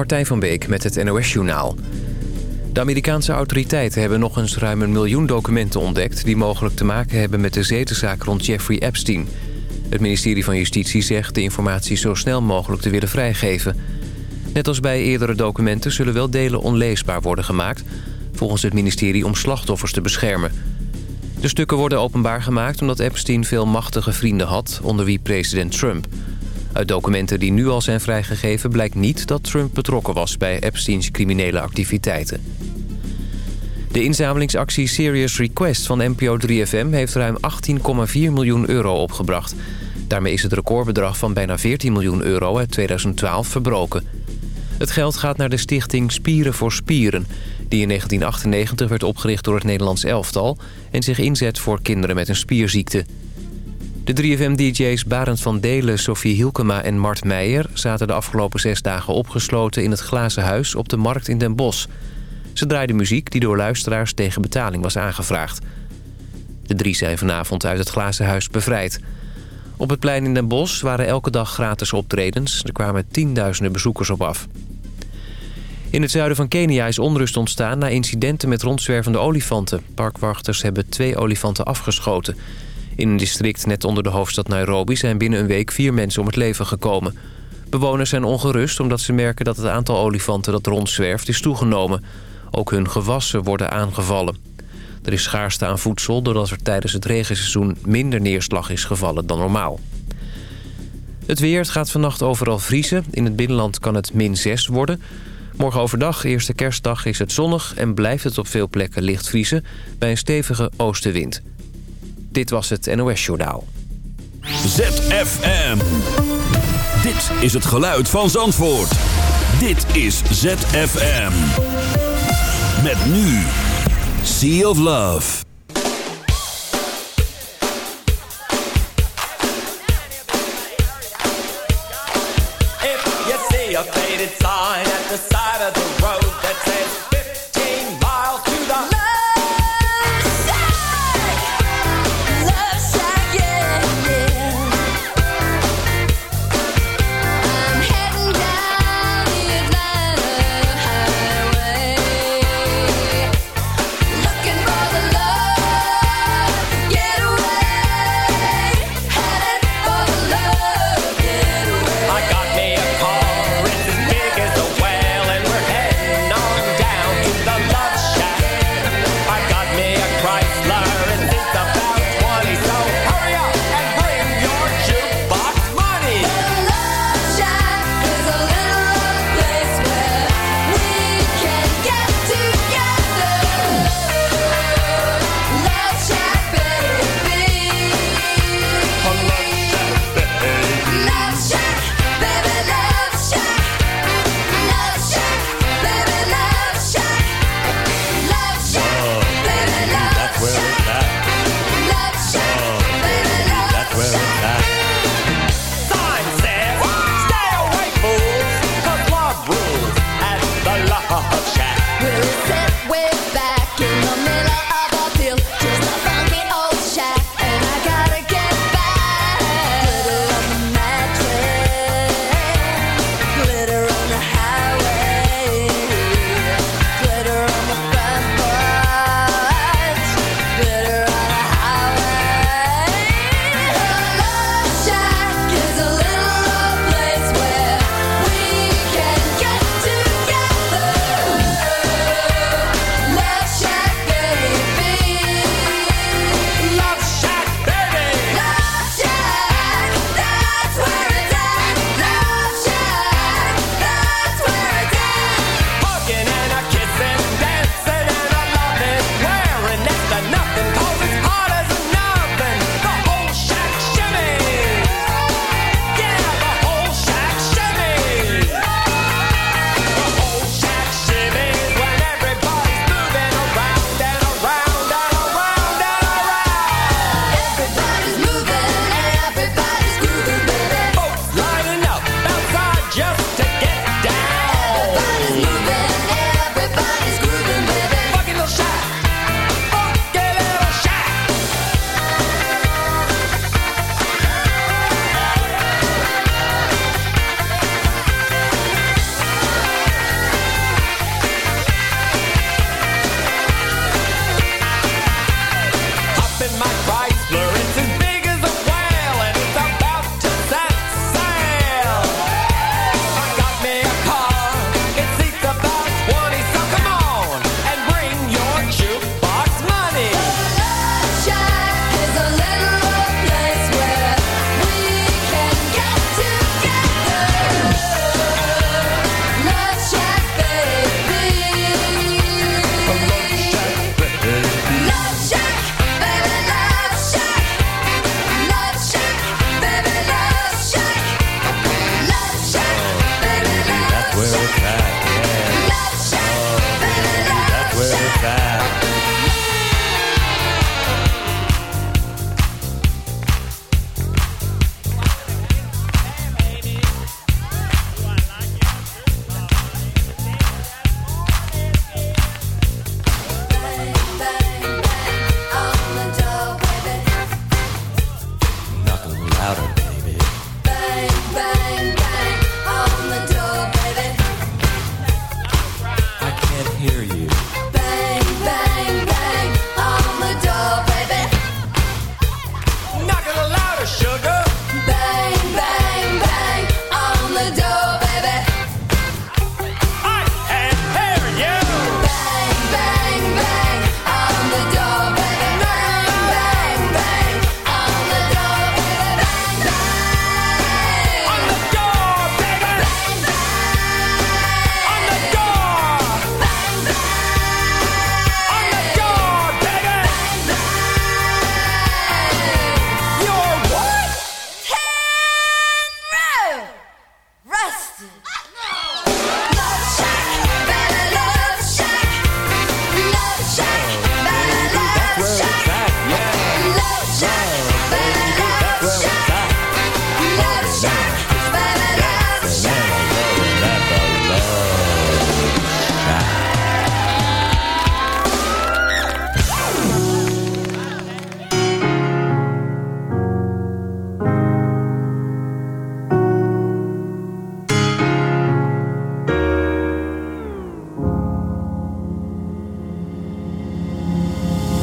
Martijn van Beek met het NOS-journaal. De Amerikaanse autoriteiten hebben nog eens ruim een miljoen documenten ontdekt... die mogelijk te maken hebben met de zedenzaak rond Jeffrey Epstein. Het ministerie van Justitie zegt de informatie zo snel mogelijk te willen vrijgeven. Net als bij eerdere documenten zullen wel delen onleesbaar worden gemaakt... volgens het ministerie om slachtoffers te beschermen. De stukken worden openbaar gemaakt omdat Epstein veel machtige vrienden had... onder wie president Trump... Uit documenten die nu al zijn vrijgegeven blijkt niet dat Trump betrokken was bij Epsteins criminele activiteiten. De inzamelingsactie Serious Request van NPO 3FM heeft ruim 18,4 miljoen euro opgebracht. Daarmee is het recordbedrag van bijna 14 miljoen euro uit 2012 verbroken. Het geld gaat naar de stichting Spieren voor Spieren... die in 1998 werd opgericht door het Nederlands elftal... en zich inzet voor kinderen met een spierziekte. De 3FM-dj's Barend van Delen, Sofie Hielkema en Mart Meijer... zaten de afgelopen zes dagen opgesloten in het Glazen Huis op de Markt in Den Bosch. Ze draaiden muziek die door luisteraars tegen betaling was aangevraagd. De drie zijn vanavond uit het Glazen Huis bevrijd. Op het plein in Den Bosch waren elke dag gratis optredens. Er kwamen tienduizenden bezoekers op af. In het zuiden van Kenia is onrust ontstaan na incidenten met rondzwervende olifanten. Parkwachters hebben twee olifanten afgeschoten... In een district net onder de hoofdstad Nairobi zijn binnen een week vier mensen om het leven gekomen. Bewoners zijn ongerust omdat ze merken dat het aantal olifanten dat rondzwerft is toegenomen. Ook hun gewassen worden aangevallen. Er is schaarste aan voedsel doordat er tijdens het regenseizoen minder neerslag is gevallen dan normaal. Het weer gaat vannacht overal vriezen. In het binnenland kan het min 6 worden. Morgen overdag, eerste kerstdag, is het zonnig en blijft het op veel plekken licht vriezen... bij een stevige oostenwind. Dit was het NOS Journaal. ZFM. Dit is het geluid van Zandvoort. Dit is ZFM. Met nu. Sea of Love.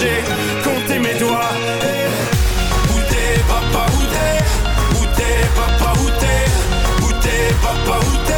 j'ai compté mes doigts. Où t'es papa, où t'es? Où t'es papa, où t'es? Où t'es papa, Où t'es,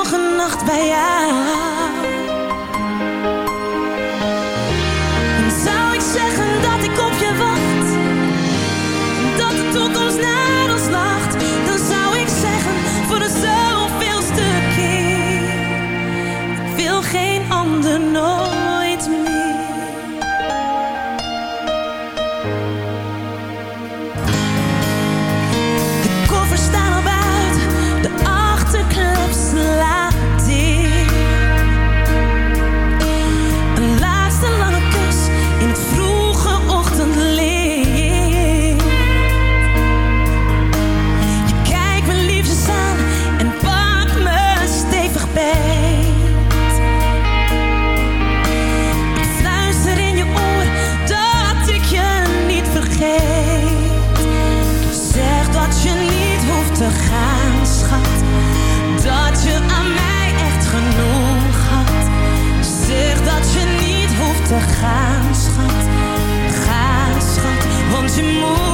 nacht bij jou. gaan, schat. Ga, schat, want je moet.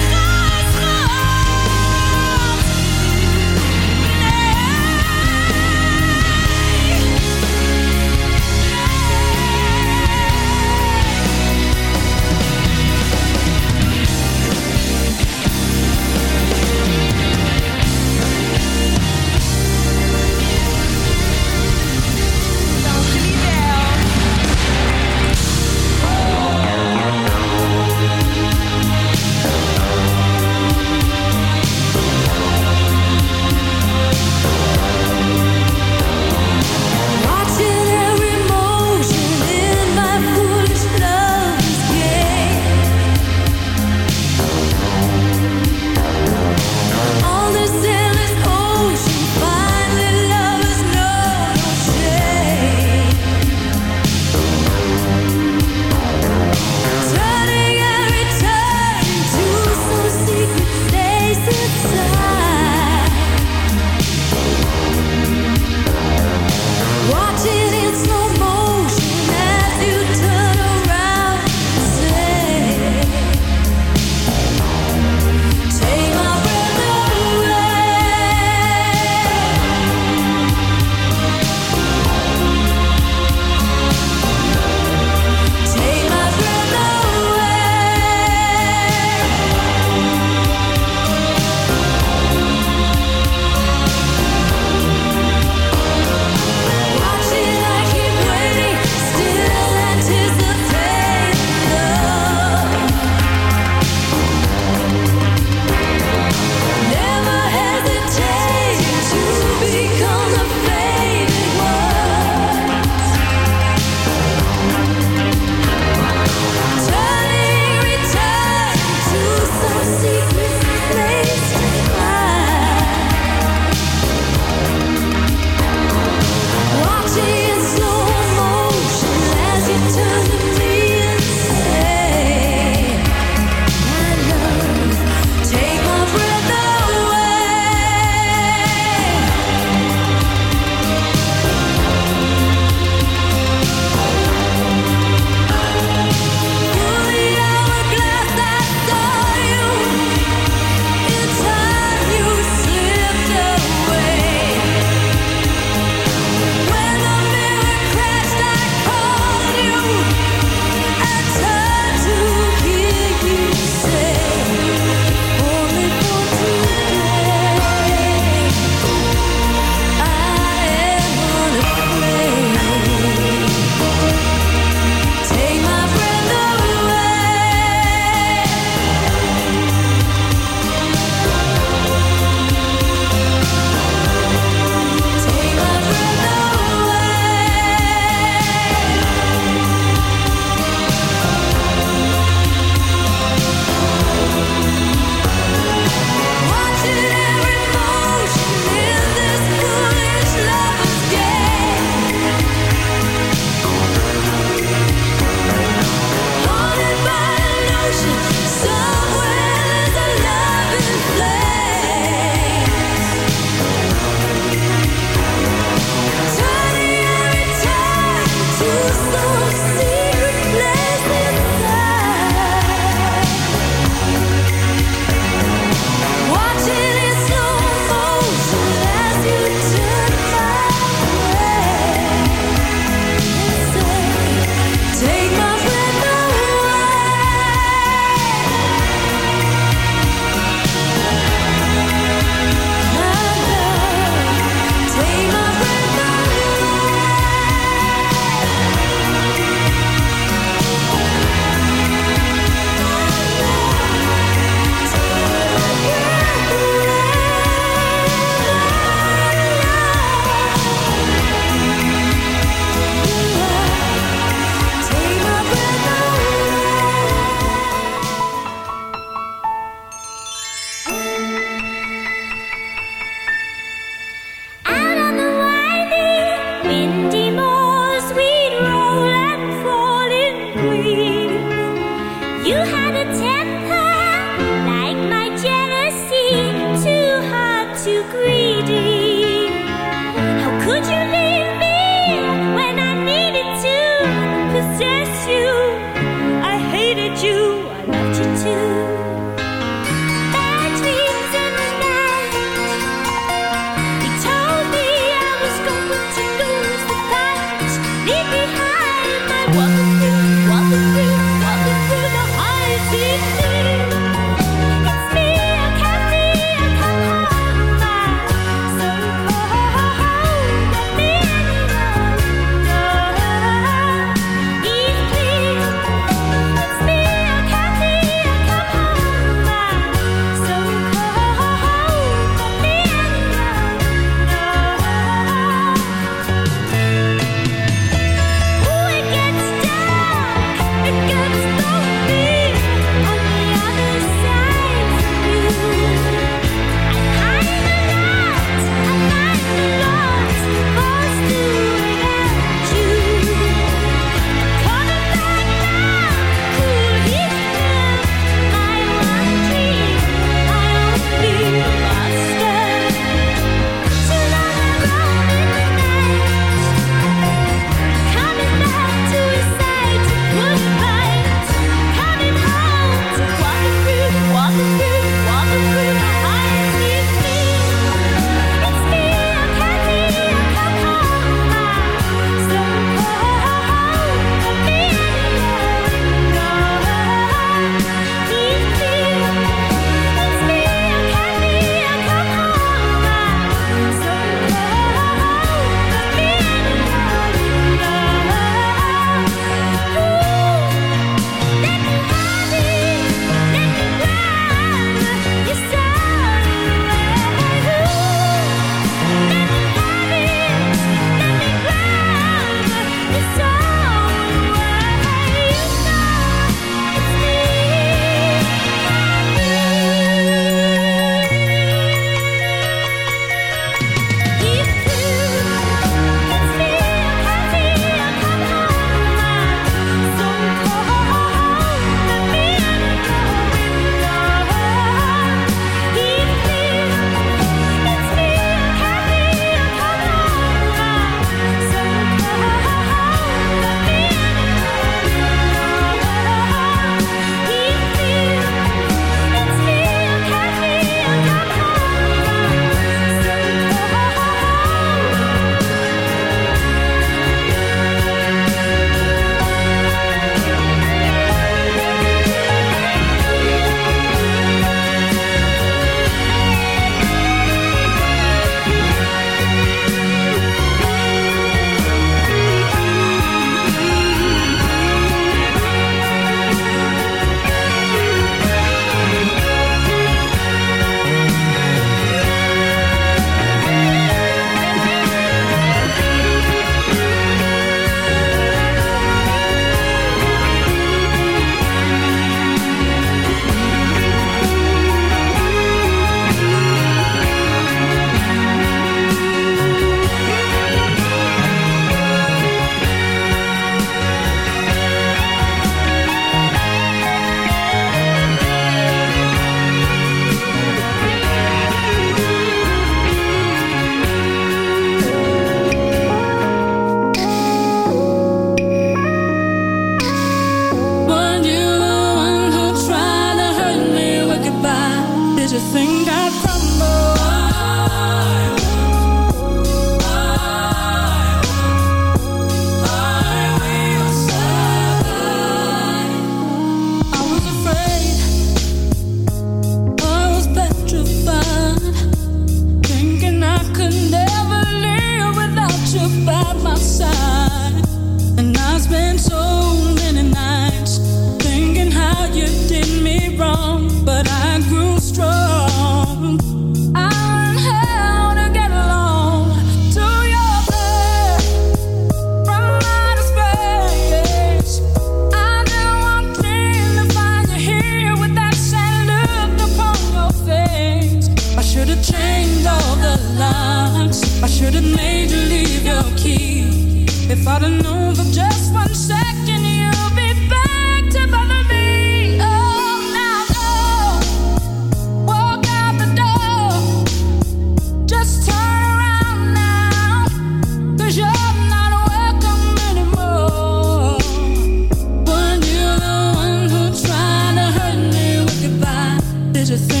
just